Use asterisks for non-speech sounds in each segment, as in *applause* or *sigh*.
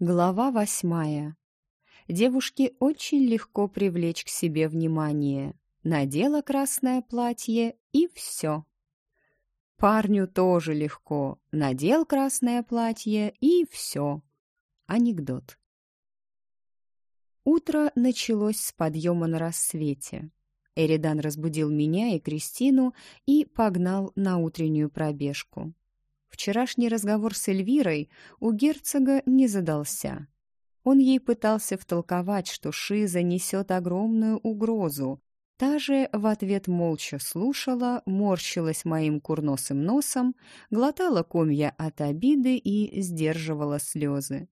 Глава восьмая. Девушке очень легко привлечь к себе внимание. Надела красное платье и все. Парню тоже легко. Надел красное платье и все. Анекдот. Утро началось с подъема на рассвете. Эридан разбудил меня и Кристину и погнал на утреннюю пробежку. Вчерашний разговор с Эльвирой у герцога не задался. Он ей пытался втолковать, что Шиза несет огромную угрозу. Та же в ответ молча слушала, морщилась моим курносым носом, глотала комья от обиды и сдерживала слезы.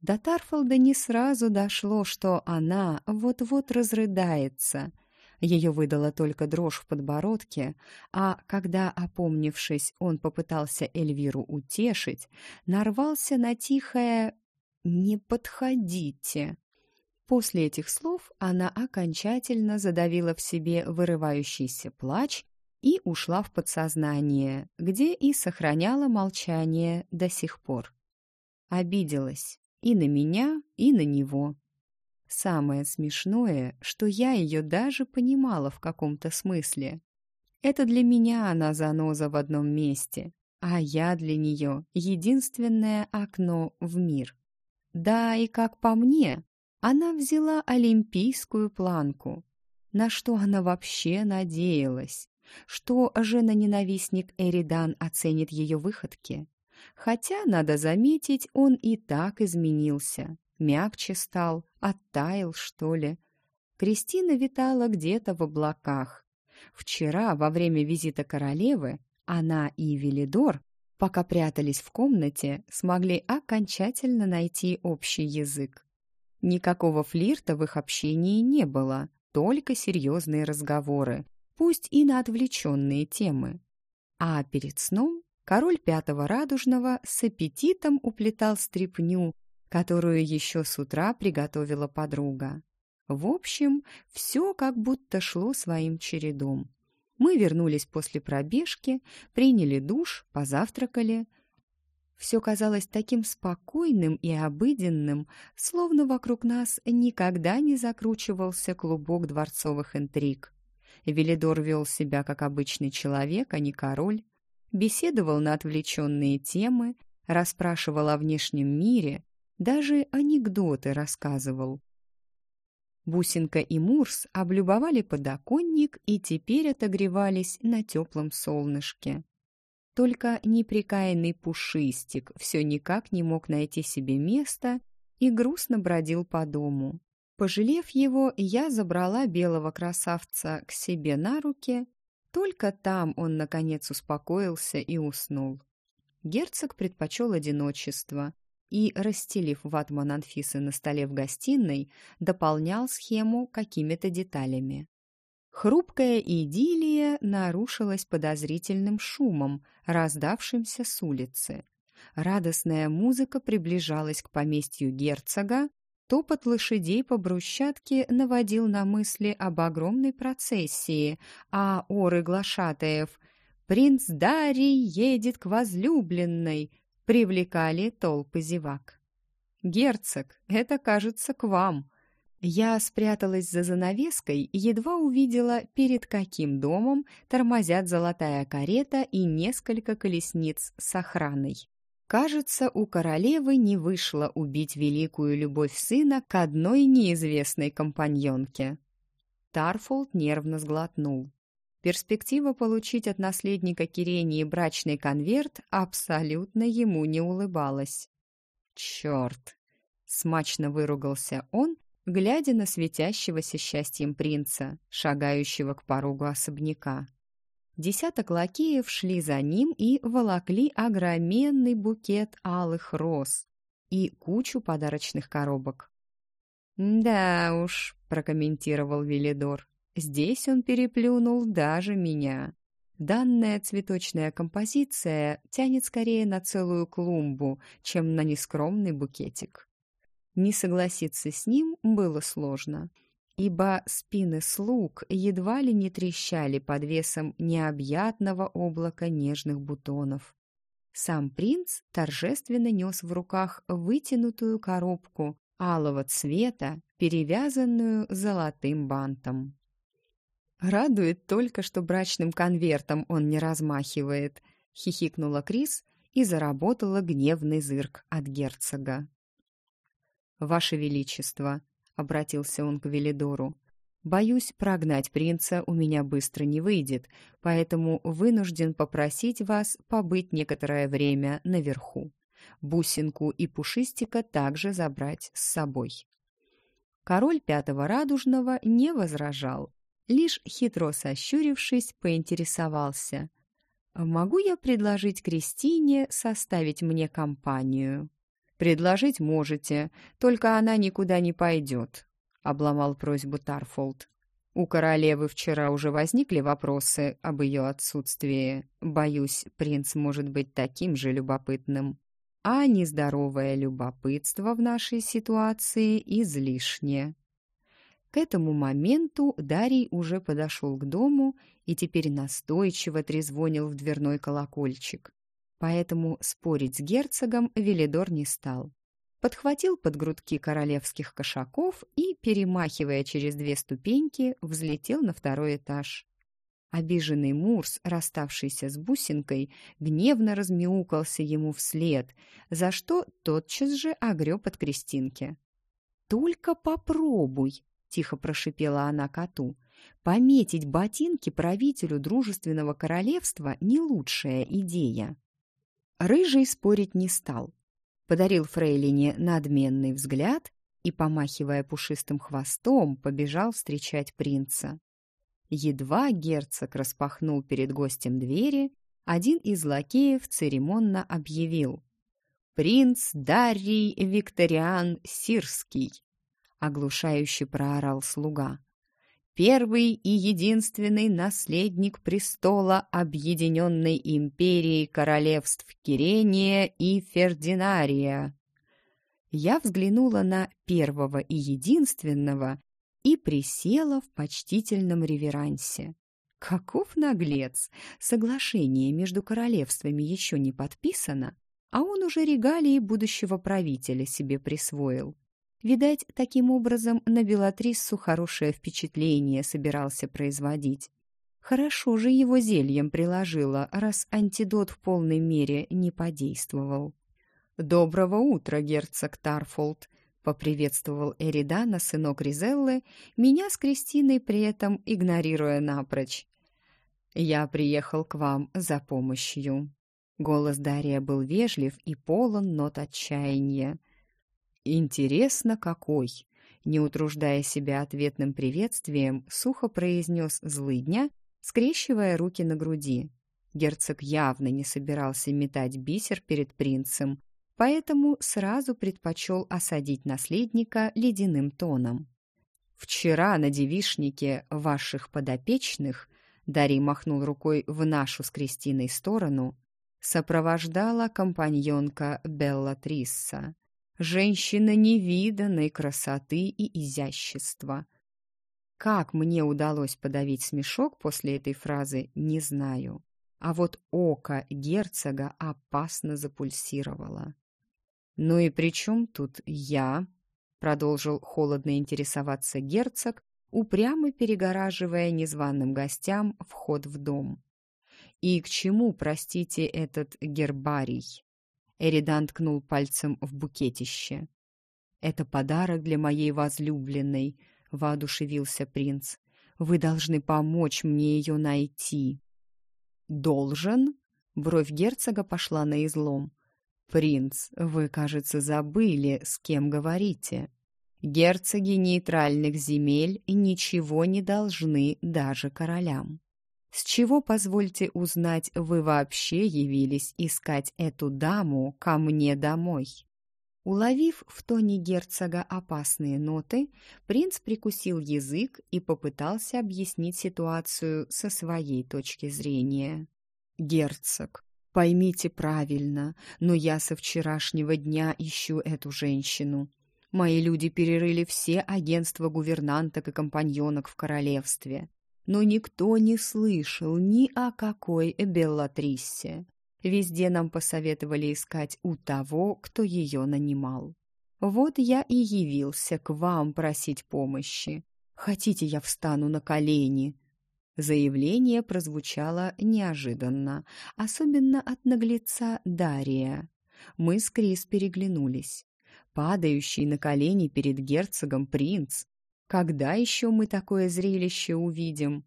До Тарфолда не сразу дошло, что она вот-вот разрыдается — ее выдала только дрожь в подбородке, а когда, опомнившись, он попытался Эльвиру утешить, нарвался на тихое «Не подходите». После этих слов она окончательно задавила в себе вырывающийся плач и ушла в подсознание, где и сохраняла молчание до сих пор. Обиделась и на меня, и на него. Самое смешное, что я ее даже понимала в каком-то смысле. Это для меня она заноза в одном месте, а я для нее единственное окно в мир. Да, и как по мне, она взяла олимпийскую планку. На что она вообще надеялась? Что жена-ненавистник Эридан оценит ее выходки? Хотя, надо заметить, он и так изменился. Мягче стал, оттаял, что ли. Кристина витала где-то в облаках. Вчера, во время визита королевы, она и Велидор, пока прятались в комнате, смогли окончательно найти общий язык. Никакого флирта в их общении не было, только серьезные разговоры, пусть и на отвлеченные темы. А перед сном король Пятого Радужного с аппетитом уплетал стряпню которую еще с утра приготовила подруга. В общем, все как будто шло своим чередом. Мы вернулись после пробежки, приняли душ, позавтракали. Все казалось таким спокойным и обыденным, словно вокруг нас никогда не закручивался клубок дворцовых интриг. Велидор вел себя как обычный человек, а не король, беседовал на отвлеченные темы, расспрашивал о внешнем мире, даже анекдоты рассказывал. Бусинка и Мурс облюбовали подоконник и теперь отогревались на теплом солнышке. Только неприкаянный пушистик все никак не мог найти себе места и грустно бродил по дому. Пожалев его, я забрала белого красавца к себе на руки. Только там он, наконец, успокоился и уснул. Герцог предпочел одиночество — и, расстелив ватман Анфисы на столе в гостиной, дополнял схему какими-то деталями. Хрупкая идиллия нарушилась подозрительным шумом, раздавшимся с улицы. Радостная музыка приближалась к поместью герцога, топот лошадей по брусчатке наводил на мысли об огромной процессии, а оры глашатаев «Принц Дарий едет к возлюбленной!» Привлекали толпы зевак. «Герцог, это, кажется, к вам!» Я спряталась за занавеской и едва увидела, перед каким домом тормозят золотая карета и несколько колесниц с охраной. Кажется, у королевы не вышло убить великую любовь сына к одной неизвестной компаньонке. Тарфолд нервно сглотнул. Перспектива получить от наследника Кирении брачный конверт абсолютно ему не улыбалась. «Черт!» — смачно выругался он, глядя на светящегося счастьем принца, шагающего к порогу особняка. Десяток лакеев шли за ним и волокли огроменный букет алых роз и кучу подарочных коробок. «Да уж», — прокомментировал Велидор, Здесь он переплюнул даже меня. Данная цветочная композиция тянет скорее на целую клумбу, чем на нескромный букетик. Не согласиться с ним было сложно, ибо спины слуг едва ли не трещали под весом необъятного облака нежных бутонов. Сам принц торжественно нес в руках вытянутую коробку алого цвета, перевязанную золотым бантом. «Радует только, что брачным конвертом он не размахивает», — хихикнула Крис и заработала гневный зырк от герцога. «Ваше Величество», — обратился он к Велидору, — «боюсь, прогнать принца у меня быстро не выйдет, поэтому вынужден попросить вас побыть некоторое время наверху. Бусинку и Пушистика также забрать с собой». Король Пятого Радужного не возражал, лишь хитро сощурившись, поинтересовался. «Могу я предложить Кристине составить мне компанию?» «Предложить можете, только она никуда не пойдет», — обломал просьбу Тарфолд. «У королевы вчера уже возникли вопросы об ее отсутствии. Боюсь, принц может быть таким же любопытным. А нездоровое любопытство в нашей ситуации излишне». К этому моменту Дарий уже подошел к дому и теперь настойчиво трезвонил в дверной колокольчик поэтому спорить с герцогом Велидор не стал. Подхватил под грудки королевских кошаков и, перемахивая через две ступеньки, взлетел на второй этаж. Обиженный Мурс, расставшийся с бусинкой, гневно размяукался ему вслед, за что тотчас же огреб от Кристинки. «Только попробуй!» — тихо прошипела она коту. «Пометить ботинки правителю дружественного королевства — не лучшая идея». Рыжий спорить не стал. Подарил Фрейлине надменный взгляд и, помахивая пушистым хвостом, побежал встречать принца. Едва герцог распахнул перед гостем двери, один из лакеев церемонно объявил «Принц Дарий Викториан Сирский!» Оглушающе проорал слуга первый и единственный наследник престола Объединенной империи королевств Кирения и Фердинария. Я взглянула на первого и единственного и присела в почтительном реверансе. Каков наглец! Соглашение между королевствами еще не подписано, а он уже регалии будущего правителя себе присвоил. Видать, таким образом на Белатриссу хорошее впечатление собирался производить. Хорошо же его зельем приложила, раз антидот в полной мере не подействовал. «Доброго утра, герцог Тарфолд!» — поприветствовал Эридана, сынок Ризеллы, меня с Кристиной при этом игнорируя напрочь. «Я приехал к вам за помощью». Голос Дария был вежлив и полон нот отчаяния. «Интересно, какой!» Не утруждая себя ответным приветствием, сухо произнес злыдня, скрещивая руки на груди. Герцог явно не собирался метать бисер перед принцем, поэтому сразу предпочел осадить наследника ледяным тоном. «Вчера на девишнике ваших подопечных Дарий махнул рукой в нашу с Кристиной сторону, сопровождала компаньонка Белла Трисса женщина невиданной красоты и изящества. Как мне удалось подавить смешок после этой фразы, не знаю. А вот око герцога опасно запульсировало. «Ну и при тут я?» — продолжил холодно интересоваться герцог, упрямо перегораживая незваным гостям вход в дом. «И к чему, простите, этот гербарий?» Эридан ткнул пальцем в букетище. «Это подарок для моей возлюбленной», — воодушевился принц. «Вы должны помочь мне ее найти». «Должен?» — бровь герцога пошла на излом. «Принц, вы, кажется, забыли, с кем говорите. Герцоги нейтральных земель ничего не должны даже королям». С чего, позвольте узнать, вы вообще явились искать эту даму ко мне домой?» Уловив в тоне герцога опасные ноты, принц прикусил язык и попытался объяснить ситуацию со своей точки зрения. «Герцог, поймите правильно, но я со вчерашнего дня ищу эту женщину. Мои люди перерыли все агентства гувернанток и компаньонок в королевстве но никто не слышал ни о какой Беллатриссе. Везде нам посоветовали искать у того, кто ее нанимал. Вот я и явился к вам просить помощи. Хотите, я встану на колени?» Заявление прозвучало неожиданно, особенно от наглеца Дария. Мы с Крис переглянулись. Падающий на колени перед герцогом принц. Когда еще мы такое зрелище увидим?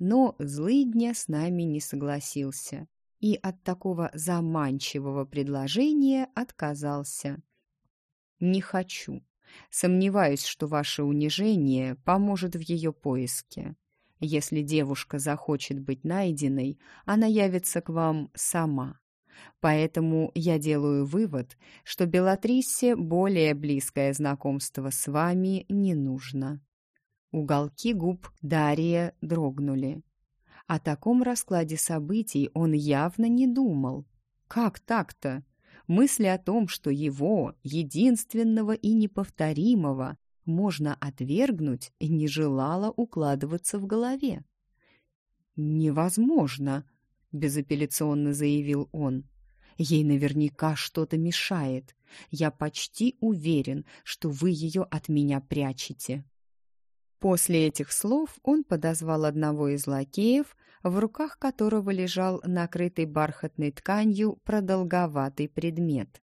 Но злыдня с нами не согласился и от такого заманчивого предложения отказался. «Не хочу. Сомневаюсь, что ваше унижение поможет в ее поиске. Если девушка захочет быть найденной, она явится к вам сама. Поэтому я делаю вывод, что Белатрисе более близкое знакомство с вами не нужно». Уголки губ Дария дрогнули. О таком раскладе событий он явно не думал. Как так-то? Мысли о том, что его, единственного и неповторимого, можно отвергнуть, не желала укладываться в голове. «Невозможно», — безапелляционно заявил он. «Ей наверняка что-то мешает. Я почти уверен, что вы ее от меня прячете». После этих слов он подозвал одного из лакеев, в руках которого лежал накрытый бархатной тканью продолговатый предмет.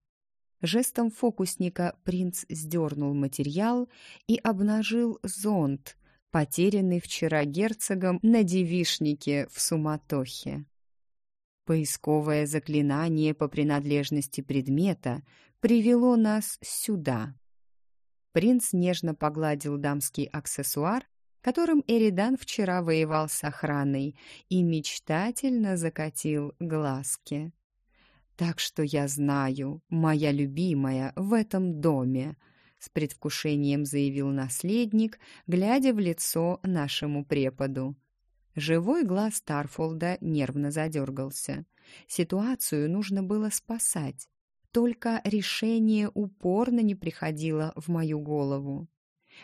Жестом фокусника принц сдернул материал и обнажил зонт, потерянный вчера герцогом на девишнике в суматохе. Поисковое заклинание по принадлежности предмета привело нас сюда. Принц нежно погладил дамский аксессуар, которым Эридан вчера воевал с охраной, и мечтательно закатил глазки. «Так что я знаю, моя любимая в этом доме», — с предвкушением заявил наследник, глядя в лицо нашему преподу. Живой глаз Тарфолда нервно задергался. Ситуацию нужно было спасать. Только решение упорно не приходило в мою голову.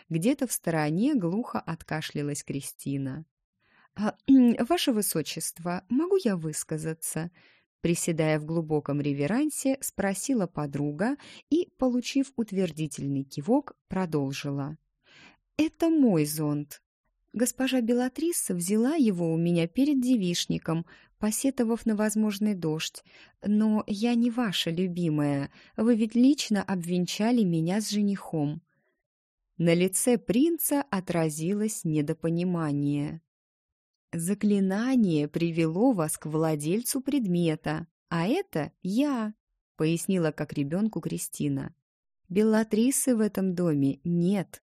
Где-то в стороне глухо откашлялась Кристина. «А, *clears throat* «Ваше Высочество, могу я высказаться?» Приседая в глубоком реверансе, спросила подруга и, получив утвердительный кивок, продолжила. «Это мой зонт. Госпожа Белатриса взяла его у меня перед девишником, посетовав на возможный дождь. Но я не ваша любимая, вы ведь лично обвенчали меня с женихом». На лице принца отразилось недопонимание. «Заклинание привело вас к владельцу предмета, а это я», — пояснила как ребенку Кристина. «Беллатрисы в этом доме нет».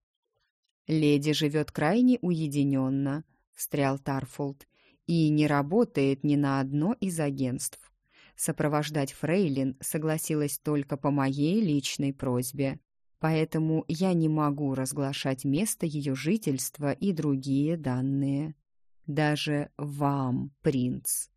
«Леди живет крайне уединенно», — встрял Тарфолд, «и не работает ни на одно из агентств. Сопровождать Фрейлин согласилась только по моей личной просьбе, поэтому я не могу разглашать место ее жительства и другие данные» даже вам, принц.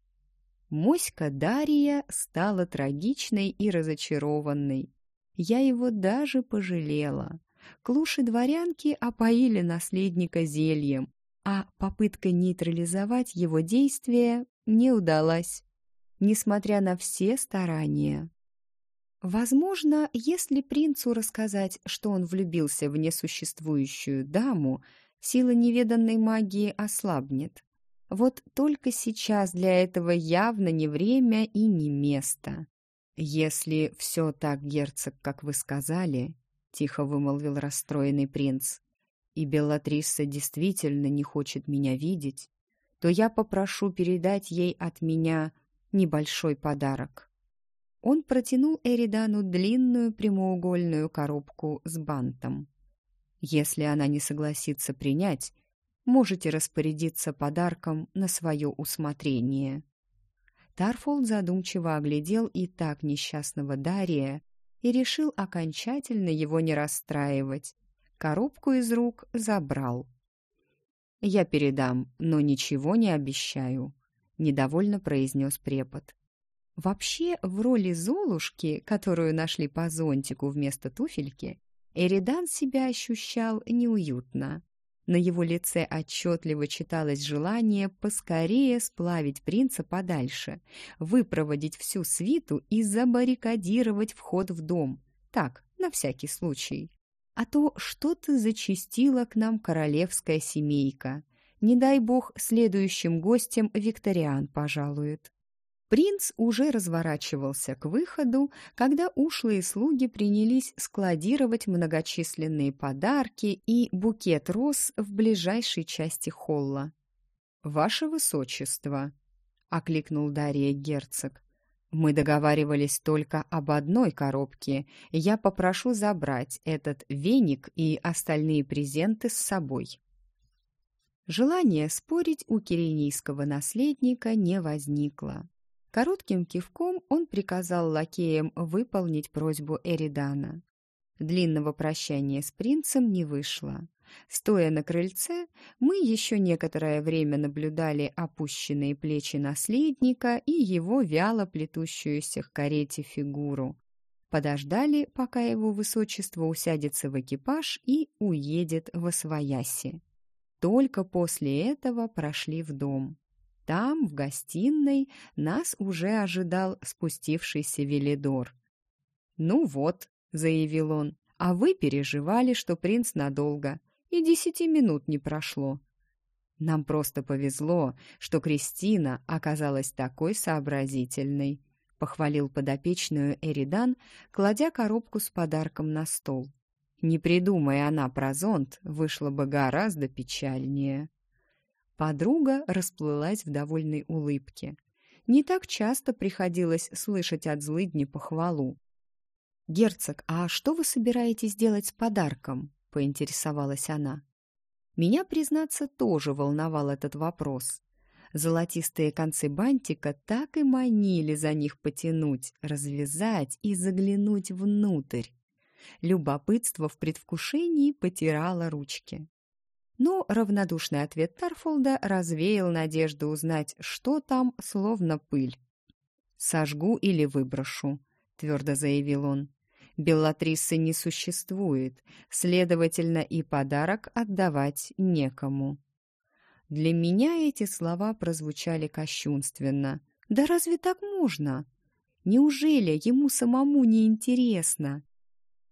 Моська Дарья стала трагичной и разочарованной. Я его даже пожалела. Клуши-дворянки опоили наследника зельем, а попытка нейтрализовать его действия не удалась, несмотря на все старания. Возможно, если принцу рассказать, что он влюбился в несуществующую даму, сила неведанной магии ослабнет. Вот только сейчас для этого явно не время и не место. «Если все так, герцог, как вы сказали», — тихо вымолвил расстроенный принц, «и Беллатриса действительно не хочет меня видеть, то я попрошу передать ей от меня небольшой подарок». Он протянул Эридану длинную прямоугольную коробку с бантом. Если она не согласится принять, можете распорядиться подарком на свое усмотрение». Тарфолд задумчиво оглядел и так несчастного Дария и решил окончательно его не расстраивать. Коробку из рук забрал. «Я передам, но ничего не обещаю», — недовольно произнес препод. Вообще, в роли Золушки, которую нашли по зонтику вместо туфельки, Эридан себя ощущал неуютно. На его лице отчетливо читалось желание поскорее сплавить принца подальше, выпроводить всю свиту и забаррикадировать вход в дом. Так, на всякий случай. А то что-то зачастила к нам королевская семейка. Не дай бог, следующим гостем Викториан пожалует. Принц уже разворачивался к выходу, когда ушлые слуги принялись складировать многочисленные подарки и букет роз в ближайшей части холла. «Ваше высочество!» — окликнул Дарья герцог. «Мы договаривались только об одной коробке. Я попрошу забрать этот веник и остальные презенты с собой». Желание спорить у киренийского наследника не возникло. Коротким кивком он приказал лакеям выполнить просьбу Эридана. Длинного прощания с принцем не вышло. Стоя на крыльце, мы еще некоторое время наблюдали опущенные плечи наследника и его вяло плетущуюся к карете фигуру. Подождали, пока его высочество усядется в экипаж и уедет во свояси. Только после этого прошли в дом. Там, в гостиной, нас уже ожидал спустившийся Велидор. «Ну вот», — заявил он, — «а вы переживали, что принц надолго, и десяти минут не прошло». «Нам просто повезло, что Кристина оказалась такой сообразительной», — похвалил подопечную Эридан, кладя коробку с подарком на стол. «Не придумая она про зонт, вышло бы гораздо печальнее». Подруга расплылась в довольной улыбке. Не так часто приходилось слышать от злыдни похвалу. «Герцог, а что вы собираетесь делать с подарком?» — поинтересовалась она. Меня, признаться, тоже волновал этот вопрос. Золотистые концы бантика так и манили за них потянуть, развязать и заглянуть внутрь. Любопытство в предвкушении потирало ручки. Но равнодушный ответ Тарфолда развеял надежду узнать, что там, словно пыль. «Сожгу или выброшу», — твердо заявил он. «Беллатрисы не существует, следовательно, и подарок отдавать некому». Для меня эти слова прозвучали кощунственно. «Да разве так можно? Неужели ему самому не интересно?»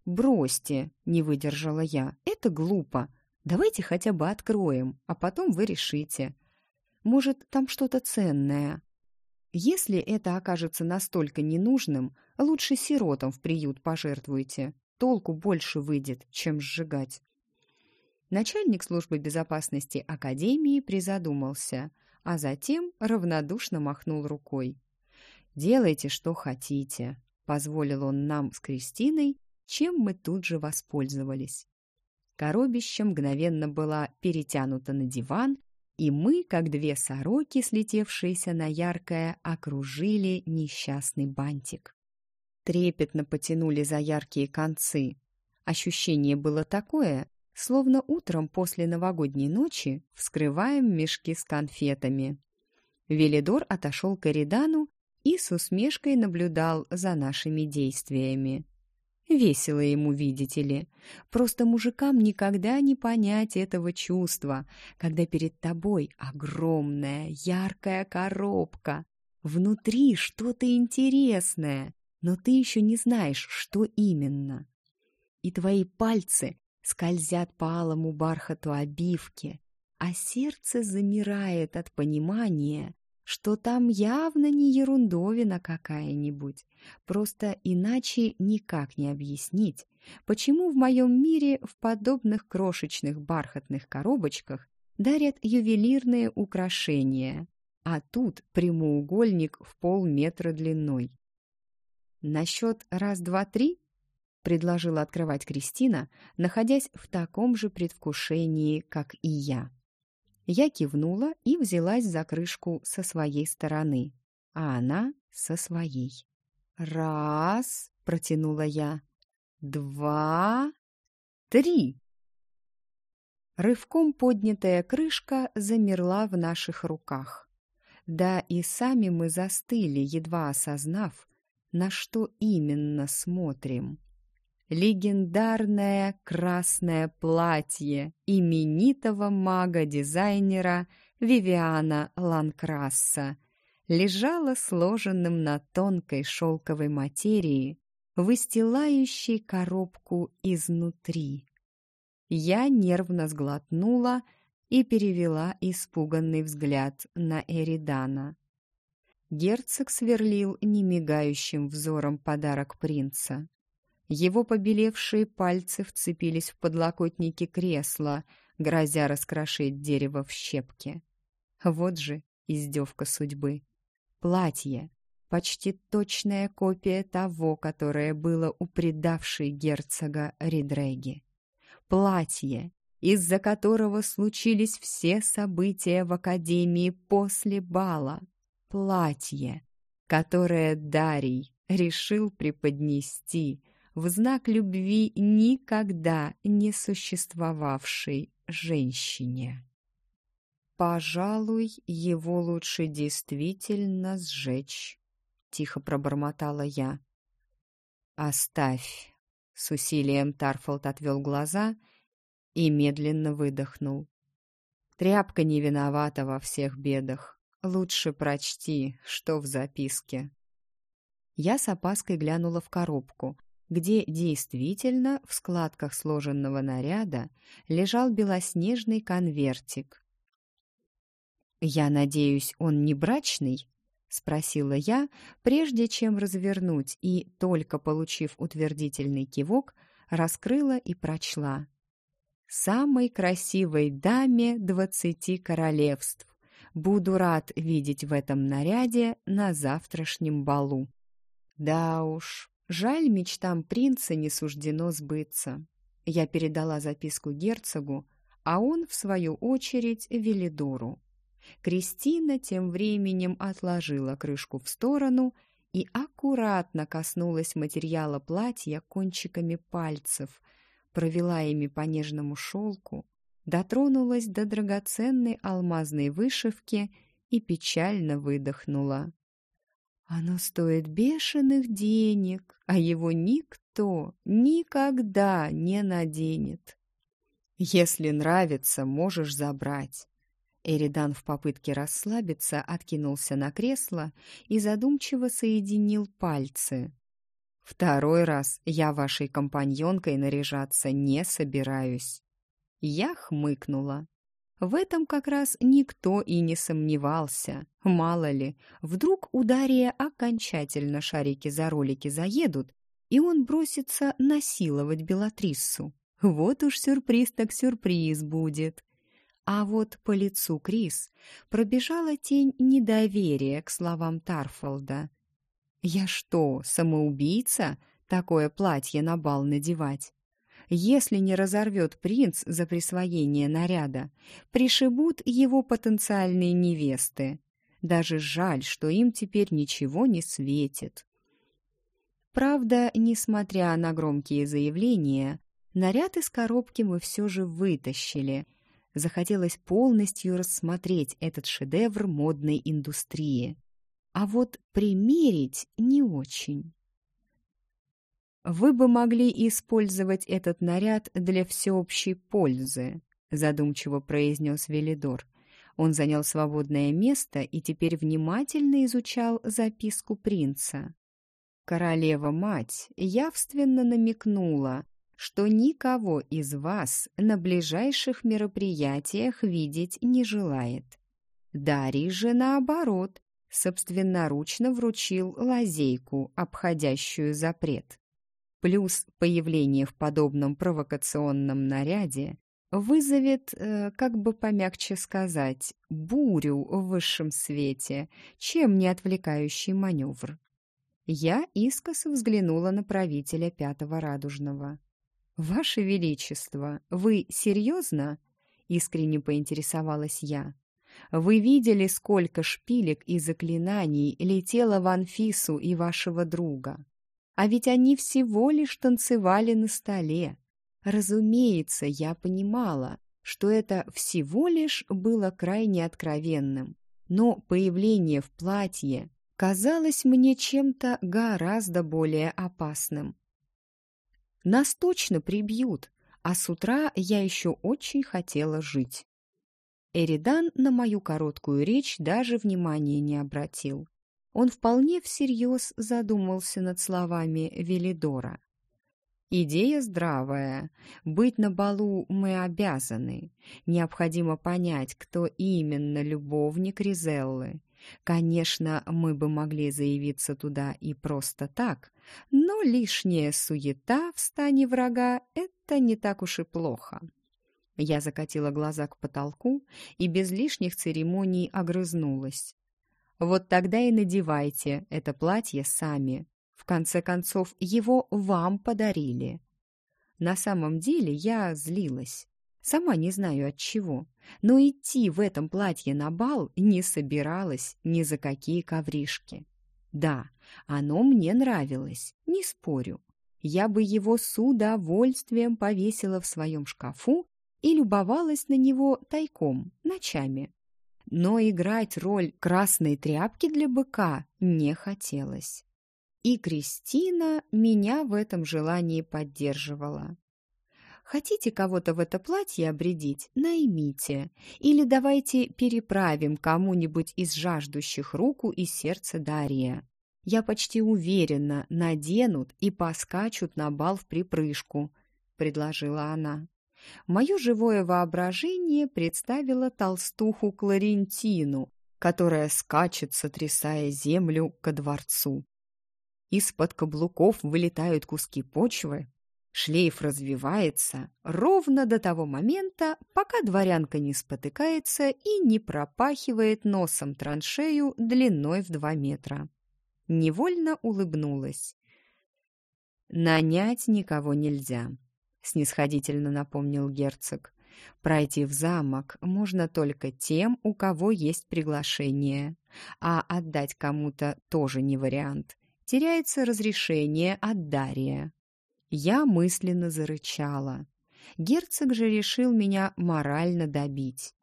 «Бросьте», — не выдержала я, — «это глупо. Давайте хотя бы откроем, а потом вы решите. Может, там что-то ценное. Если это окажется настолько ненужным, лучше сиротам в приют пожертвуйте. Толку больше выйдет, чем сжигать. Начальник службы безопасности Академии призадумался, а затем равнодушно махнул рукой. «Делайте, что хотите», — позволил он нам с Кристиной, чем мы тут же воспользовались. Коробище мгновенно была перетянута на диван, и мы, как две сороки, слетевшиеся на яркое, окружили несчастный бантик. Трепетно потянули за яркие концы. Ощущение было такое, словно утром после новогодней ночи вскрываем мешки с конфетами. Велидор отошел к Эридану и с усмешкой наблюдал за нашими действиями. Весело ему, видите ли. Просто мужикам никогда не понять этого чувства, когда перед тобой огромная яркая коробка. Внутри что-то интересное, но ты еще не знаешь, что именно. И твои пальцы скользят по алому бархату обивки, а сердце замирает от понимания, что там явно не ерундовина какая-нибудь. Просто иначе никак не объяснить, почему в моем мире в подобных крошечных бархатных коробочках дарят ювелирные украшения, а тут прямоугольник в полметра длиной. «На счет раз, два, три?» — предложила открывать Кристина, находясь в таком же предвкушении, как и я. Я кивнула и взялась за крышку со своей стороны, а она со своей. «Раз!» — протянула я. «Два! Три!» Рывком поднятая крышка замерла в наших руках. Да и сами мы застыли, едва осознав, на что именно смотрим. Легендарное красное платье именитого мага-дизайнера Вивиана Ланкрасса лежало сложенным на тонкой шелковой материи, выстилающей коробку изнутри. Я нервно сглотнула и перевела испуганный взгляд на Эридана. Герцог сверлил немигающим взором подарок принца. Его побелевшие пальцы вцепились в подлокотники кресла, грозя раскрошить дерево в щепки. Вот же издевка судьбы. Платье, почти точная копия того, которое было у предавшей герцога Ридреги. Платье, из-за которого случились все события в Академии после бала. Платье, которое Дарий решил преподнести в знак любви никогда не существовавшей женщине. «Пожалуй, его лучше действительно сжечь», — тихо пробормотала я. «Оставь», — с усилием Тарфолд отвел глаза и медленно выдохнул. «Тряпка не виновата во всех бедах. Лучше прочти, что в записке». Я с опаской глянула в коробку, где действительно в складках сложенного наряда лежал белоснежный конвертик. «Я надеюсь, он не брачный?» — спросила я, прежде чем развернуть, и, только получив утвердительный кивок, раскрыла и прочла. «Самой красивой даме двадцати королевств. Буду рад видеть в этом наряде на завтрашнем балу». Да уж, Жаль, мечтам принца не суждено сбыться. Я передала записку герцогу, а он, в свою очередь, Велидору. Кристина тем временем отложила крышку в сторону и аккуратно коснулась материала платья кончиками пальцев, провела ими по нежному шелку, дотронулась до драгоценной алмазной вышивки и печально выдохнула. Оно стоит бешеных денег, а его никто никогда не наденет. Если нравится, можешь забрать. Эридан в попытке расслабиться откинулся на кресло и задумчиво соединил пальцы. «Второй раз я вашей компаньонкой наряжаться не собираюсь». Я хмыкнула. В этом как раз никто и не сомневался. Мало ли, вдруг у Дария окончательно шарики за ролики заедут, и он бросится насиловать Белатриссу. Вот уж сюрприз так сюрприз будет. А вот по лицу Крис пробежала тень недоверия к словам Тарфолда. «Я что, самоубийца? Такое платье на бал надевать?» Если не разорвет принц за присвоение наряда, пришибут его потенциальные невесты. Даже жаль, что им теперь ничего не светит. Правда, несмотря на громкие заявления, наряд из коробки мы все же вытащили. Захотелось полностью рассмотреть этот шедевр модной индустрии. А вот примерить не очень. «Вы бы могли использовать этот наряд для всеобщей пользы», задумчиво произнес Велидор. Он занял свободное место и теперь внимательно изучал записку принца. Королева-мать явственно намекнула, что никого из вас на ближайших мероприятиях видеть не желает. Дарий же, наоборот, собственноручно вручил лазейку, обходящую запрет. Плюс появление в подобном провокационном наряде вызовет, э, как бы помягче сказать, бурю в высшем свете, чем не отвлекающий маневр. Я искоса взглянула на правителя Пятого Радужного. «Ваше Величество, вы серьезно?» — искренне поинтересовалась я. «Вы видели, сколько шпилек и заклинаний летело в Анфису и вашего друга?» А ведь они всего лишь танцевали на столе. Разумеется, я понимала, что это всего лишь было крайне откровенным. Но появление в платье казалось мне чем-то гораздо более опасным. Нас точно прибьют, а с утра я еще очень хотела жить. Эридан на мою короткую речь даже внимания не обратил. Он вполне всерьез задумался над словами Велидора. Идея здравая. Быть на балу мы обязаны. Необходимо понять, кто именно любовник Ризеллы. Конечно, мы бы могли заявиться туда и просто так, но лишняя суета в стане врага — это не так уж и плохо. Я закатила глаза к потолку и без лишних церемоний огрызнулась. Вот тогда и надевайте это платье сами. В конце концов, его вам подарили. На самом деле я злилась. Сама не знаю от чего. Но идти в этом платье на бал не собиралась ни за какие ковришки. Да, оно мне нравилось, не спорю. Я бы его с удовольствием повесила в своем шкафу и любовалась на него тайком, ночами. Но играть роль красной тряпки для быка не хотелось. И Кристина меня в этом желании поддерживала. Хотите кого-то в это платье обредить? Наймите. Или давайте переправим кому-нибудь из жаждущих руку и сердца Дарья. Я почти уверена, наденут и поскачут на бал в припрыжку», — предложила она. Мое живое воображение представило толстуху Кларентину, которая скачет, сотрясая землю ко дворцу. Из-под каблуков вылетают куски почвы, Шлейф развивается ровно до того момента, пока дворянка не спотыкается и не пропахивает носом траншею длиной в два метра. Невольно улыбнулась. «Нанять никого нельзя», — снисходительно напомнил герцог. «Пройти в замок можно только тем, у кого есть приглашение, а отдать кому-то тоже не вариант. Теряется разрешение от Дария». Я мысленно зарычала. Герцог же решил меня морально добить.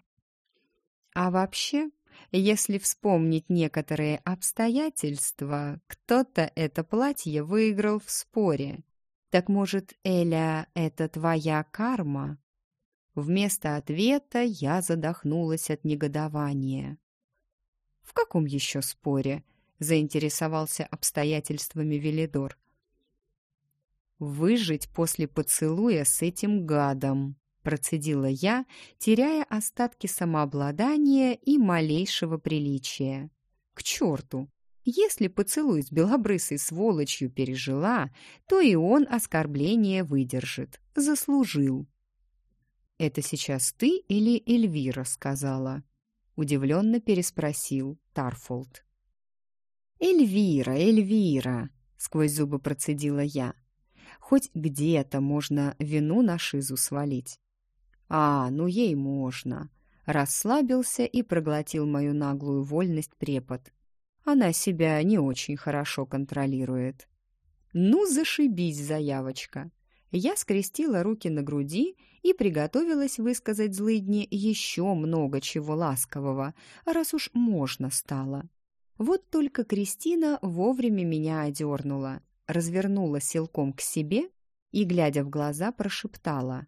А вообще, если вспомнить некоторые обстоятельства, кто-то это платье выиграл в споре. Так может, Эля, это твоя карма? Вместо ответа я задохнулась от негодования. «В каком еще споре?» — заинтересовался обстоятельствами Велидор выжить после поцелуя с этим гадом», процедила я, теряя остатки самообладания и малейшего приличия. «К черту! Если поцелуй с белобрысой сволочью пережила, то и он оскорбление выдержит. Заслужил». «Это сейчас ты или Эльвира сказала?» Удивленно переспросил Тарфолд. «Эльвира, Эльвира!» — сквозь зубы процедила я. Хоть где-то можно вину на Шизу свалить. А, ну ей можно. Расслабился и проглотил мою наглую вольность препод. Она себя не очень хорошо контролирует. Ну, зашибись, заявочка. Я скрестила руки на груди и приготовилась высказать злыдне еще много чего ласкового, раз уж можно стало. Вот только Кристина вовремя меня одернула развернула силком к себе и, глядя в глаза, прошептала.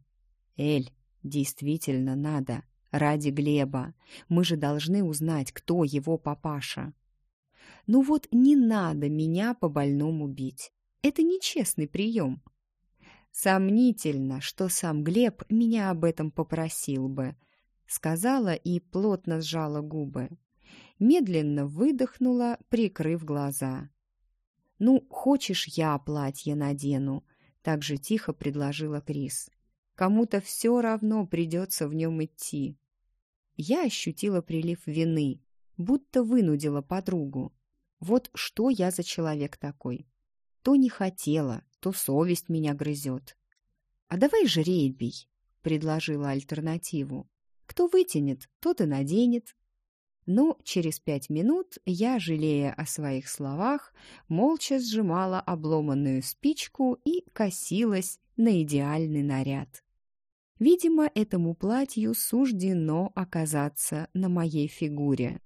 «Эль, действительно надо. Ради Глеба. Мы же должны узнать, кто его папаша». «Ну вот не надо меня по-больному бить. Это нечестный прием». «Сомнительно, что сам Глеб меня об этом попросил бы», — сказала и плотно сжала губы. Медленно выдохнула, прикрыв глаза. «Ну, хочешь, я платье надену?» Так же тихо предложила Крис. «Кому-то все равно придется в нем идти». Я ощутила прилив вины, будто вынудила подругу. Вот что я за человек такой. То не хотела, то совесть меня грызет. «А давай жребий», — предложила альтернативу. «Кто вытянет, тот и наденет». Но через пять минут я, жалея о своих словах, молча сжимала обломанную спичку и косилась на идеальный наряд. Видимо, этому платью суждено оказаться на моей фигуре.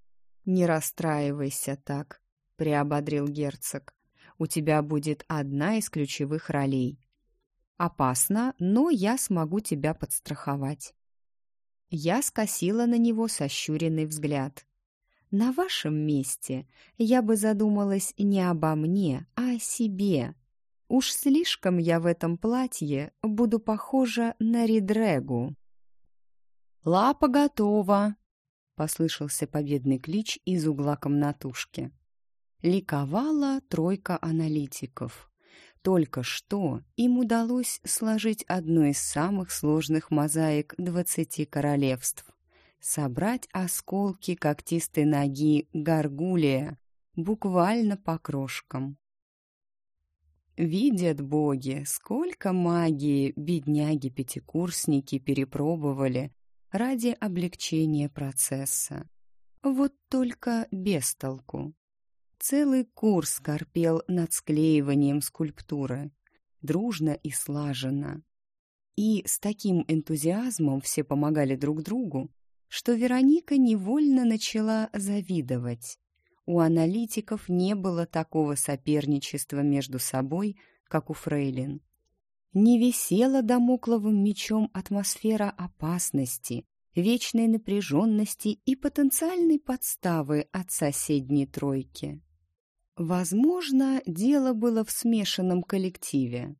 «Не расстраивайся так», — приободрил герцог. «У тебя будет одна из ключевых ролей». Опасно, но я смогу тебя подстраховать». Я скосила на него сощуренный взгляд. «На вашем месте я бы задумалась не обо мне, а о себе. Уж слишком я в этом платье буду похожа на Ридрегу». «Лапа готова!» — послышался победный клич из угла комнатушки. Ликовала тройка аналитиков. Только что им удалось сложить одну из самых сложных мозаик двадцати королевств. Собрать осколки когтистой ноги горгулия буквально по крошкам. Видят боги, сколько магии бедняги-пятикурсники перепробовали ради облегчения процесса. Вот только без толку. Целый курс корпел над склеиванием скульптуры. Дружно и слаженно. И с таким энтузиазмом все помогали друг другу, что Вероника невольно начала завидовать. У аналитиков не было такого соперничества между собой, как у фрейлин. Не висела домокловым мечом атмосфера опасности, вечной напряженности и потенциальной подставы от соседней тройки. Возможно, дело было в смешанном коллективе.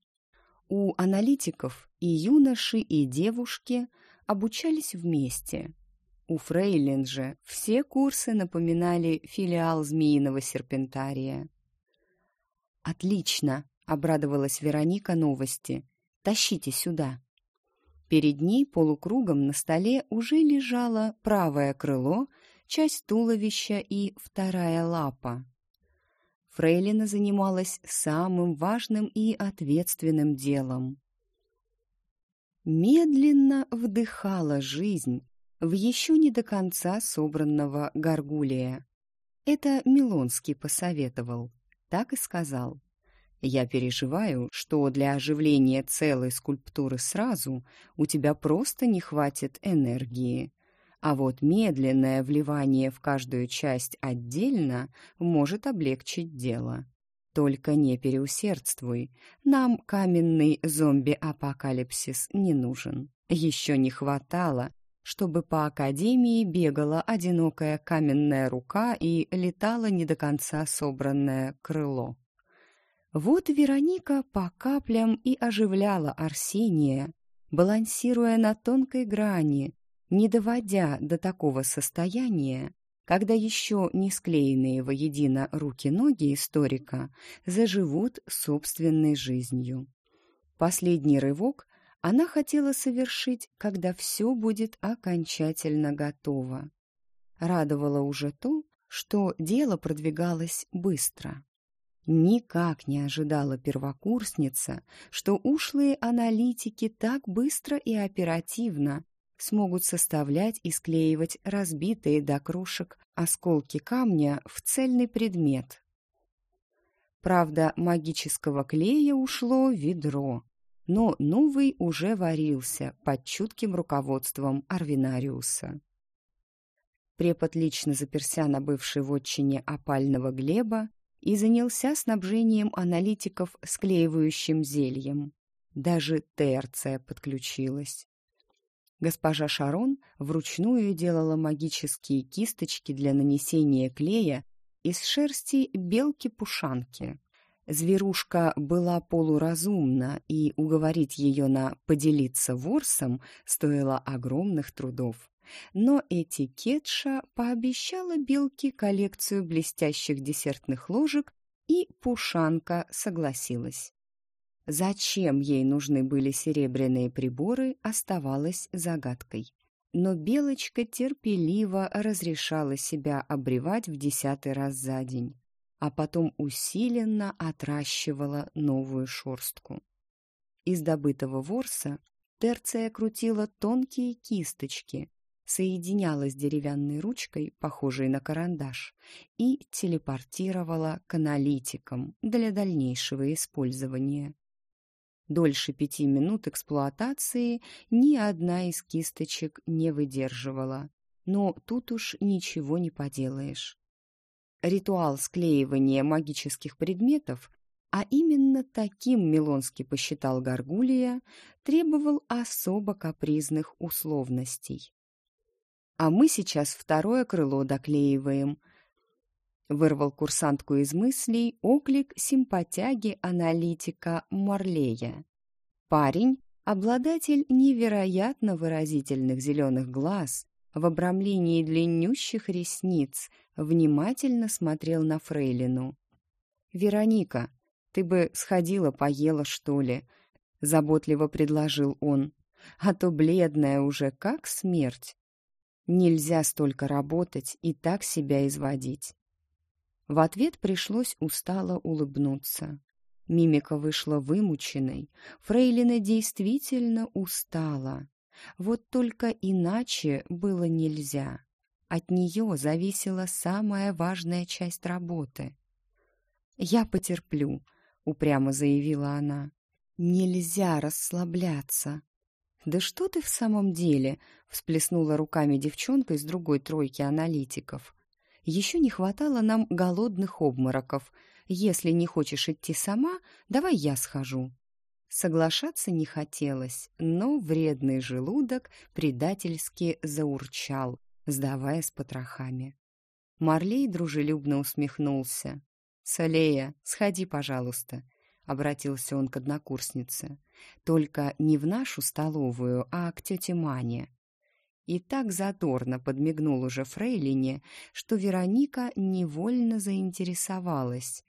У аналитиков и юноши, и девушки обучались вместе. У фрейлин же все курсы напоминали филиал змеиного серпентария. «Отлично!» — обрадовалась Вероника новости. «Тащите сюда!» Перед ней полукругом на столе уже лежало правое крыло, часть туловища и вторая лапа. Фрейлина занималась самым важным и ответственным делом. Медленно вдыхала жизнь в еще не до конца собранного горгулия. Это Милонский посоветовал, так и сказал. Я переживаю, что для оживления целой скульптуры сразу у тебя просто не хватит энергии. А вот медленное вливание в каждую часть отдельно может облегчить дело. Только не переусердствуй. Нам каменный зомби-апокалипсис не нужен. Еще не хватало, чтобы по Академии бегала одинокая каменная рука и летало не до конца собранное крыло. Вот Вероника по каплям и оживляла Арсения, балансируя на тонкой грани, не доводя до такого состояния, когда еще не склеенные воедино руки-ноги историка заживут собственной жизнью. Последний рывок она хотела совершить, когда все будет окончательно готово. Радовало уже то, что дело продвигалось быстро. Никак не ожидала первокурсница, что ушлые аналитики так быстро и оперативно смогут составлять и склеивать разбитые до крошек осколки камня в цельный предмет. Правда, магического клея ушло ведро, но новый уже варился под чутким руководством Арвинариуса. Препод лично заперся на бывшей вотчине опального Глеба и занялся снабжением аналитиков склеивающим зельем. Даже Терция подключилась. Госпожа Шарон вручную делала магические кисточки для нанесения клея из шерсти белки-пушанки. Зверушка была полуразумна, и уговорить ее на «поделиться ворсом» стоило огромных трудов. Но этикетша пообещала Белке коллекцию блестящих десертных ложек, и Пушанка согласилась. Зачем ей нужны были серебряные приборы, оставалось загадкой. Но Белочка терпеливо разрешала себя обревать в десятый раз за день, а потом усиленно отращивала новую шорстку. Из добытого ворса Терция крутила тонкие кисточки, соединяла с деревянной ручкой, похожей на карандаш, и телепортировала к аналитикам для дальнейшего использования. Дольше пяти минут эксплуатации ни одна из кисточек не выдерживала. Но тут уж ничего не поделаешь. Ритуал склеивания магических предметов а именно таким Милонский посчитал Гаргулия, требовал особо капризных условностей. «А мы сейчас второе крыло доклеиваем», — вырвал курсантку из мыслей оклик симпатяги-аналитика Марлея. Парень, обладатель невероятно выразительных зеленых глаз, в обрамлении длиннющих ресниц, внимательно смотрел на Фрейлину. «Вероника, ты бы сходила, поела, что ли?» — заботливо предложил он. «А то бледная уже, как смерть. Нельзя столько работать и так себя изводить». В ответ пришлось устало улыбнуться. Мимика вышла вымученной. Фрейлина действительно устала. Вот только иначе было нельзя. От нее зависела самая важная часть работы. «Я потерплю», — упрямо заявила она. «Нельзя расслабляться». «Да что ты в самом деле?» — всплеснула руками девчонка из другой тройки аналитиков. «Еще не хватало нам голодных обмороков. Если не хочешь идти сама, давай я схожу». Соглашаться не хотелось, но вредный желудок предательски заурчал, сдавая с потрохами. Марлей дружелюбно усмехнулся. «Салея, сходи, пожалуйста», — обратился он к однокурснице. «Только не в нашу столовую, а к тете Мане». И так задорно подмигнул уже Фрейлине, что Вероника невольно заинтересовалась.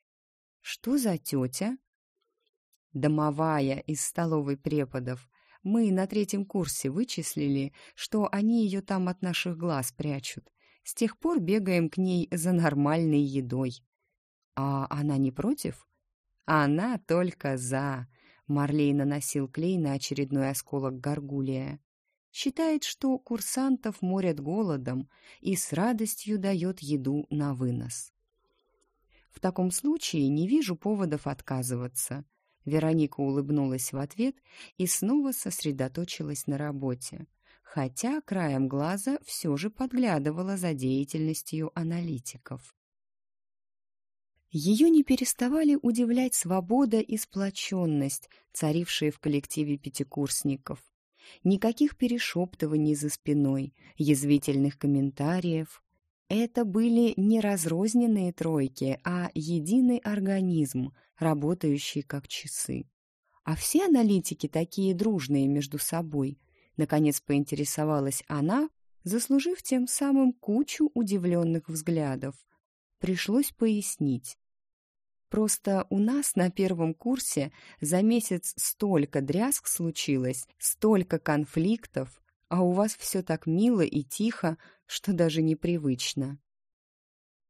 «Что за тетя?» домовая из столовой преподов. Мы на третьем курсе вычислили, что они ее там от наших глаз прячут. С тех пор бегаем к ней за нормальной едой. А она не против? Она только за. Марлей наносил клей на очередной осколок горгулия. Считает, что курсантов морят голодом и с радостью дает еду на вынос. В таком случае не вижу поводов отказываться. Вероника улыбнулась в ответ и снова сосредоточилась на работе, хотя краем глаза все же подглядывала за деятельностью аналитиков. Ее не переставали удивлять свобода и сплоченность, царившие в коллективе пятикурсников. Никаких перешептываний за спиной, язвительных комментариев. Это были не разрозненные тройки, а единый организм — работающие как часы. А все аналитики такие дружные между собой. Наконец поинтересовалась она, заслужив тем самым кучу удивленных взглядов. Пришлось пояснить. Просто у нас на первом курсе за месяц столько дрязг случилось, столько конфликтов, а у вас все так мило и тихо, что даже непривычно.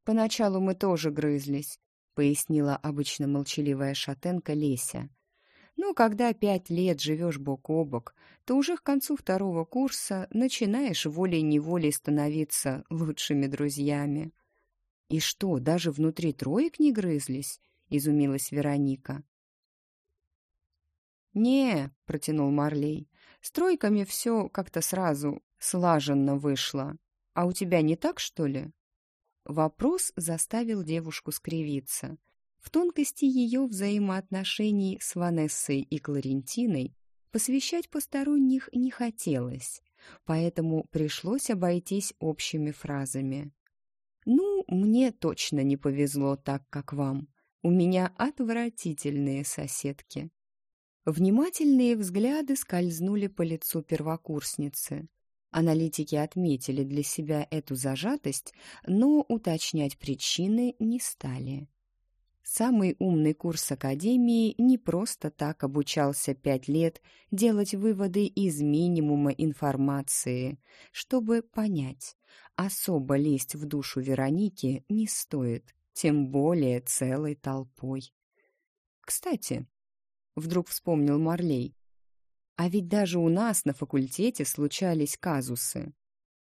Поначалу мы тоже грызлись, пояснила обычно молчаливая шатенка Леся. «Ну, когда пять лет живешь бок о бок, то уже к концу второго курса начинаешь волей-неволей становиться лучшими друзьями». «И что, даже внутри троек не грызлись?» — изумилась Вероника. «Не», — протянул Марлей, — «с тройками все как-то сразу слаженно вышло. А у тебя не так, что ли?» Вопрос заставил девушку скривиться. В тонкости ее взаимоотношений с Ванессой и Кларентиной посвящать посторонних не хотелось, поэтому пришлось обойтись общими фразами. «Ну, мне точно не повезло так, как вам. У меня отвратительные соседки». Внимательные взгляды скользнули по лицу первокурсницы. Аналитики отметили для себя эту зажатость, но уточнять причины не стали. Самый умный курс Академии не просто так обучался пять лет делать выводы из минимума информации, чтобы понять, особо лезть в душу Вероники не стоит, тем более целой толпой. Кстати, вдруг вспомнил Марлей, а ведь даже у нас на факультете случались казусы.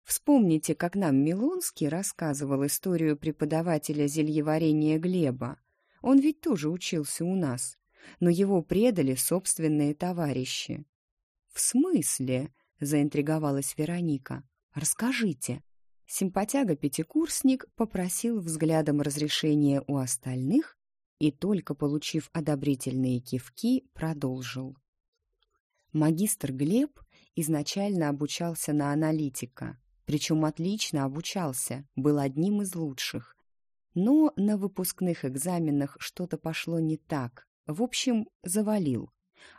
Вспомните, как нам Милонский рассказывал историю преподавателя зельеварения Глеба. Он ведь тоже учился у нас, но его предали собственные товарищи. «В смысле?» — заинтриговалась Вероника. «Расскажите». Симпатяга-пятикурсник попросил взглядом разрешения у остальных и, только получив одобрительные кивки, продолжил. Магистр Глеб изначально обучался на аналитика, причем отлично обучался, был одним из лучших. Но на выпускных экзаменах что-то пошло не так, в общем, завалил.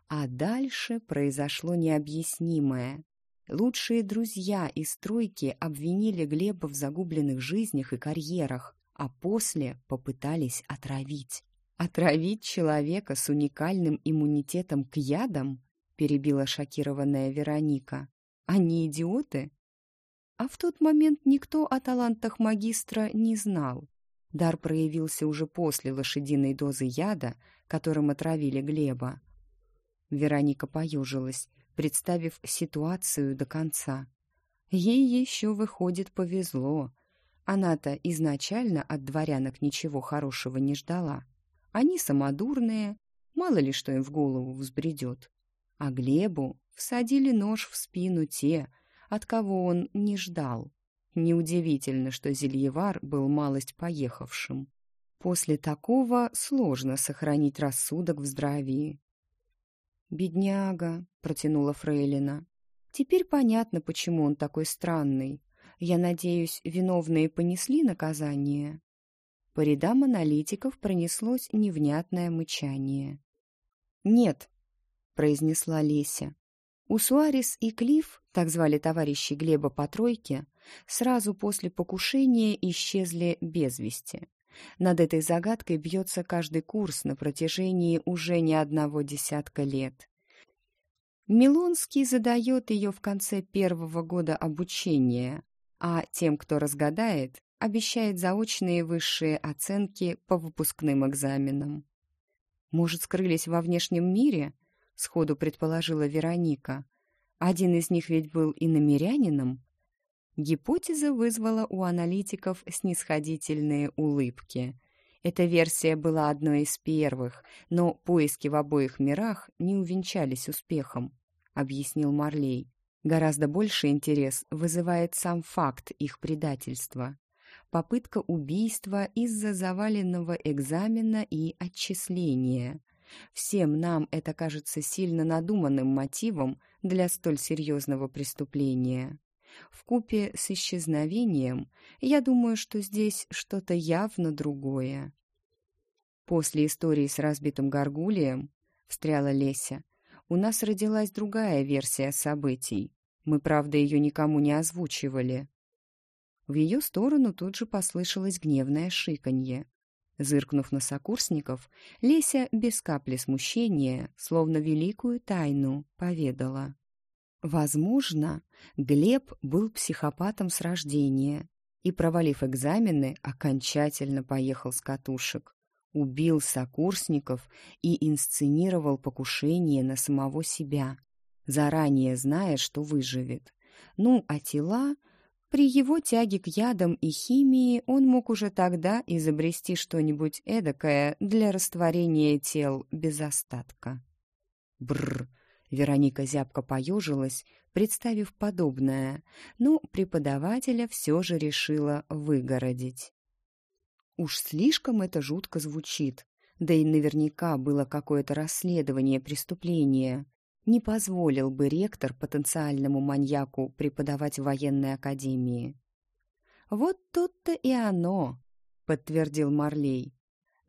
А дальше произошло необъяснимое. Лучшие друзья из стройки обвинили Глеба в загубленных жизнях и карьерах, а после попытались отравить. «Отравить человека с уникальным иммунитетом к ядам?» — перебила шокированная Вероника. «Они идиоты?» А в тот момент никто о талантах магистра не знал. Дар проявился уже после лошадиной дозы яда, которым отравили Глеба. Вероника поежилась, представив ситуацию до конца. Ей еще, выходит, повезло. Она-то изначально от дворянок ничего хорошего не ждала. Они самодурные, мало ли что им в голову взбредет. А Глебу всадили нож в спину те, от кого он не ждал. Неудивительно, что Зельевар был малость поехавшим. После такого сложно сохранить рассудок в здравии. «Бедняга», — протянула Фрейлина. «Теперь понятно, почему он такой странный. Я надеюсь, виновные понесли наказание?» По рядам аналитиков пронеслось невнятное мычание. «Нет», — произнесла Леся. У Суарес и Клифф, так звали товарищи Глеба по тройке, сразу после покушения исчезли без вести. Над этой загадкой бьется каждый курс на протяжении уже не одного десятка лет. Милонский задает ее в конце первого года обучения, а тем, кто разгадает, обещает заочные высшие оценки по выпускным экзаменам. «Может, скрылись во внешнем мире?» — сходу предположила Вероника. «Один из них ведь был и намерянином?» Гипотеза вызвала у аналитиков снисходительные улыбки. Эта версия была одной из первых, но поиски в обоих мирах не увенчались успехом, объяснил Марлей. Гораздо больше интерес вызывает сам факт их предательства. Попытка убийства из-за заваленного экзамена и отчисления. Всем нам это кажется сильно надуманным мотивом для столь серьезного преступления. В купе с исчезновением я думаю, что здесь что-то явно другое. После истории с разбитым горгулием, встряла Леся, у нас родилась другая версия событий. Мы, правда, ее никому не озвучивали. В ее сторону тут же послышалось гневное шиканье. Зыркнув на сокурсников, Леся без капли смущения, словно великую тайну, поведала. Возможно, Глеб был психопатом с рождения и, провалив экзамены, окончательно поехал с катушек. Убил сокурсников и инсценировал покушение на самого себя, заранее зная, что выживет. Ну, а тела... При его тяге к ядам и химии он мог уже тогда изобрести что-нибудь эдакое для растворения тел без остатка. Бррр! Вероника зябко поежилась, представив подобное, но преподавателя все же решила выгородить. Уж слишком это жутко звучит, да и наверняка было какое-то расследование преступления. Не позволил бы ректор потенциальному маньяку преподавать в военной академии. «Вот тут-то и оно», — подтвердил Марлей.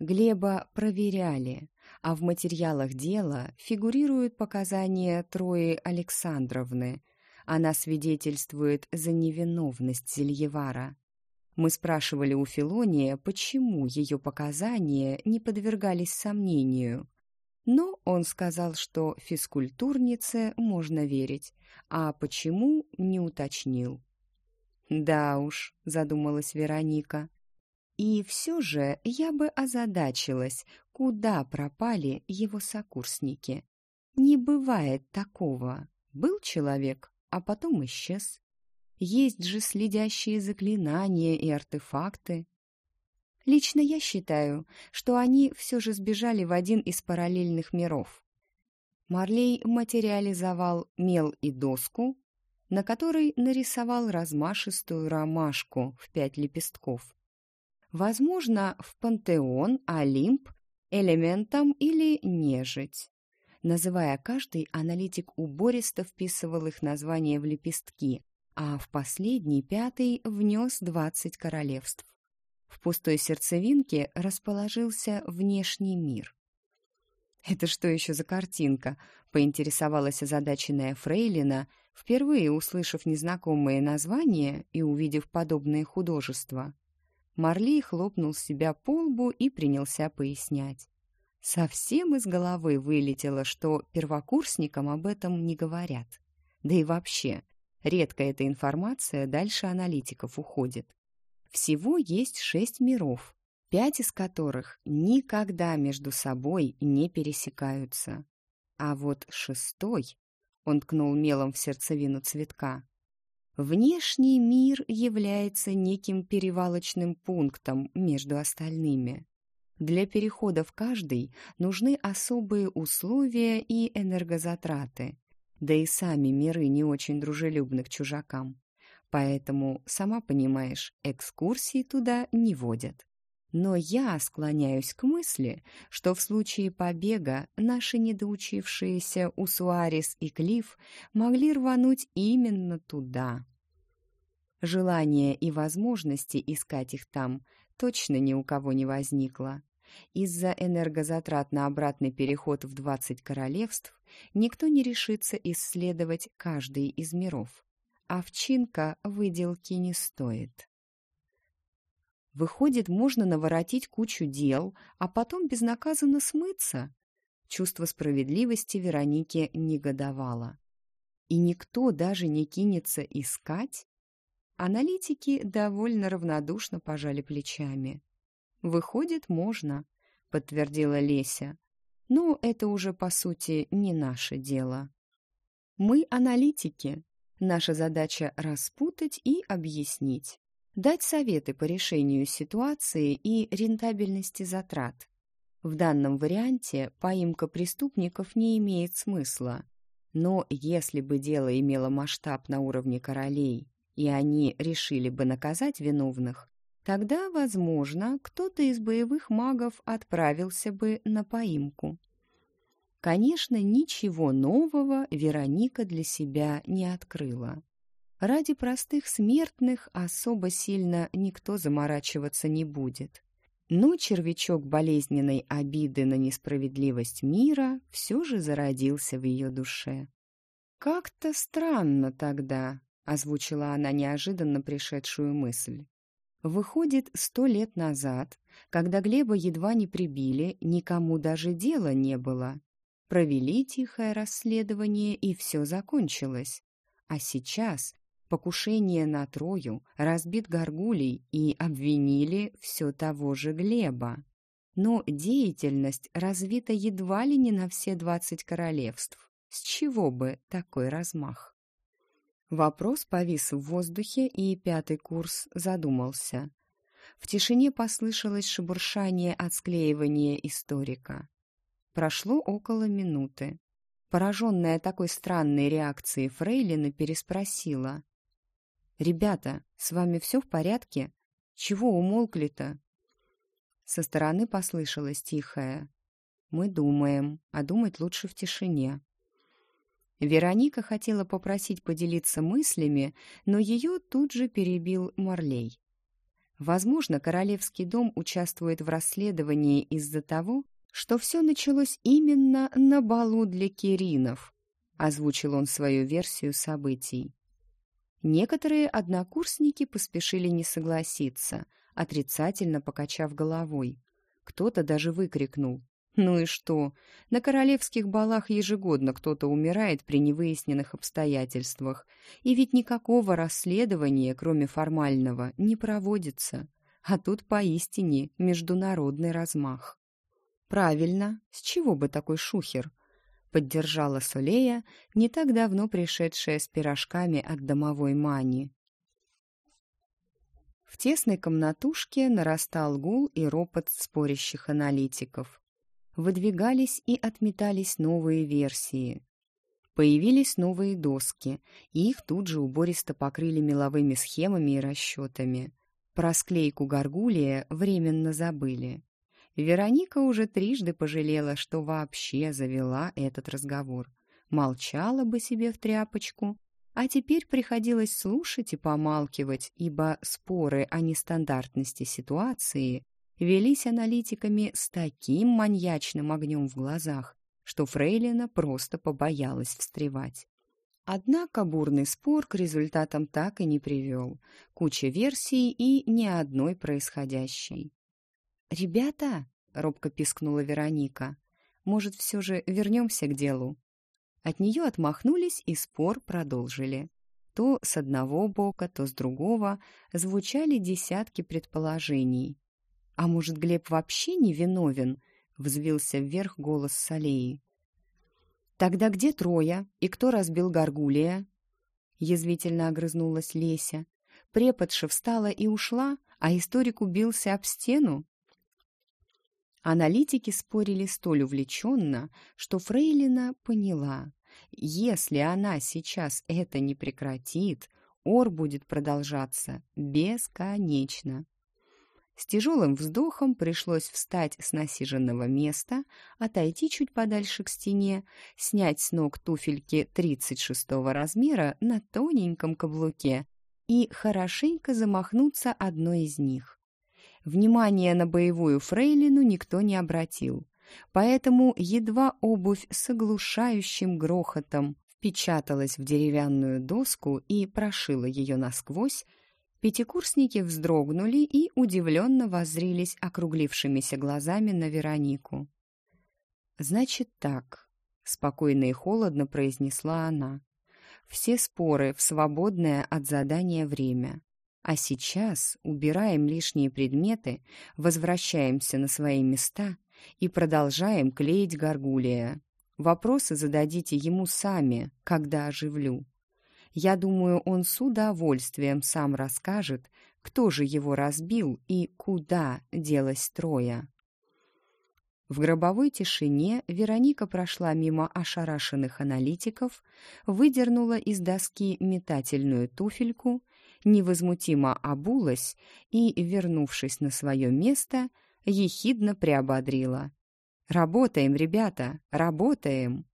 Глеба проверяли, а в материалах дела фигурируют показания Трои Александровны. Она свидетельствует за невиновность Зельевара. Мы спрашивали у Филония, почему ее показания не подвергались сомнению. Но он сказал, что физкультурнице можно верить, а почему не уточнил. «Да уж», — задумалась Вероника, и все же я бы озадачилась, куда пропали его сокурсники. Не бывает такого. Был человек, а потом исчез. Есть же следящие заклинания и артефакты. Лично я считаю, что они все же сбежали в один из параллельных миров. Марлей материализовал мел и доску, на которой нарисовал размашистую ромашку в пять лепестков. Возможно, в Пантеон, Олимп элементам или нежить. Называя каждый, аналитик убористо вписывал их название в лепестки, а в последний, пятый, внес двадцать королевств. В пустой сердцевинке расположился внешний мир. «Это что еще за картинка?» — поинтересовалась озадаченная Фрейлина, впервые услышав незнакомые названия и увидев подобные художества. Марли хлопнул себя по лбу и принялся пояснять. Совсем из головы вылетело, что первокурсникам об этом не говорят. Да и вообще, редко эта информация дальше аналитиков уходит. Всего есть шесть миров, пять из которых никогда между собой не пересекаются. А вот шестой, он ткнул мелом в сердцевину цветка, внешний мир является неким перевалочным пунктом между остальными. Для перехода в каждый нужны особые условия и энергозатраты, да и сами миры не очень дружелюбны к чужакам. Поэтому, сама понимаешь, экскурсии туда не водят. Но я склоняюсь к мысли, что в случае побега наши недоучившиеся Усуарис и Клифф могли рвануть именно туда. Желания и возможности искать их там точно ни у кого не возникло. Из-за энергозатрат на обратный переход в 20 королевств никто не решится исследовать каждый из миров. Овчинка выделки не стоит. Выходит, можно наворотить кучу дел, а потом безнаказанно смыться. Чувство справедливости Вероники негодовало. И никто даже не кинется искать? Аналитики довольно равнодушно пожали плечами. «Выходит, можно», — подтвердила Леся. «Но это уже, по сути, не наше дело. Мы аналитики. Наша задача — распутать и объяснить дать советы по решению ситуации и рентабельности затрат. В данном варианте поимка преступников не имеет смысла. Но если бы дело имело масштаб на уровне королей, и они решили бы наказать виновных, тогда, возможно, кто-то из боевых магов отправился бы на поимку. Конечно, ничего нового Вероника для себя не открыла. Ради простых смертных особо сильно никто заморачиваться не будет. Но червячок болезненной обиды на несправедливость мира все же зародился в ее душе. «Как-то странно тогда», — озвучила она неожиданно пришедшую мысль. «Выходит, сто лет назад, когда Глеба едва не прибили, никому даже дела не было. Провели тихое расследование, и все закончилось. А сейчас покушение на Трою, разбит горгулей и обвинили все того же Глеба. Но деятельность развита едва ли не на все двадцать королевств. С чего бы такой размах? Вопрос повис в воздухе, и пятый курс задумался. В тишине послышалось шебуршание от склеивания историка. Прошло около минуты. Пораженная такой странной реакцией Фрейлина переспросила. «Ребята, с вами все в порядке? Чего умолкли-то?» Со стороны послышалось тихое. «Мы думаем, а думать лучше в тишине». Вероника хотела попросить поделиться мыслями, но ее тут же перебил Марлей. Возможно, Королевский дом участвует в расследовании из-за того, что все началось именно на балу для Киринов, озвучил он свою версию событий. Некоторые однокурсники поспешили не согласиться, отрицательно покачав головой. Кто-то даже выкрикнул. «Ну и что? На королевских балах ежегодно кто-то умирает при невыясненных обстоятельствах. И ведь никакого расследования, кроме формального, не проводится. А тут поистине международный размах». «Правильно. С чего бы такой шухер?» Поддержала Солея, не так давно пришедшая с пирожками от домовой мани. В тесной комнатушке нарастал гул и ропот спорящих аналитиков. Выдвигались и отметались новые версии. Появились новые доски, и их тут же убористо покрыли меловыми схемами и расчетами. Про склейку горгулия временно забыли. Вероника уже трижды пожалела, что вообще завела этот разговор. Молчала бы себе в тряпочку, а теперь приходилось слушать и помалкивать, ибо споры о нестандартности ситуации велись аналитиками с таким маньячным огнем в глазах, что Фрейлина просто побоялась встревать. Однако бурный спор к результатам так и не привел. Куча версий и ни одной происходящей. «Ребята!» — робко пискнула Вероника. «Может, все же вернемся к делу?» От нее отмахнулись и спор продолжили. То с одного бока, то с другого звучали десятки предположений. «А может, Глеб вообще не виновен?» — взвился вверх голос Салеи. «Тогда где Троя? И кто разбил Гаргулия?» Язвительно огрызнулась Леся. Преподша встала и ушла, а историк убился об стену. Аналитики спорили столь увлеченно, что Фрейлина поняла, если она сейчас это не прекратит, ор будет продолжаться бесконечно. С тяжелым вздохом пришлось встать с насиженного места, отойти чуть подальше к стене, снять с ног туфельки 36 размера на тоненьком каблуке и хорошенько замахнуться одной из них. Внимание на боевую фрейлину никто не обратил, поэтому едва обувь с оглушающим грохотом впечаталась в деревянную доску и прошила ее насквозь, Пятикурсники вздрогнули и удивленно воззрились округлившимися глазами на Веронику. «Значит так», — спокойно и холодно произнесла она. «Все споры в свободное от задания время. А сейчас убираем лишние предметы, возвращаемся на свои места и продолжаем клеить горгулия. Вопросы зададите ему сами, когда оживлю. Я думаю, он с удовольствием сам расскажет, кто же его разбил и куда делась Троя. В гробовой тишине Вероника прошла мимо ошарашенных аналитиков, выдернула из доски метательную туфельку, невозмутимо обулась и, вернувшись на свое место, ехидно приободрила. «Работаем, ребята, работаем!»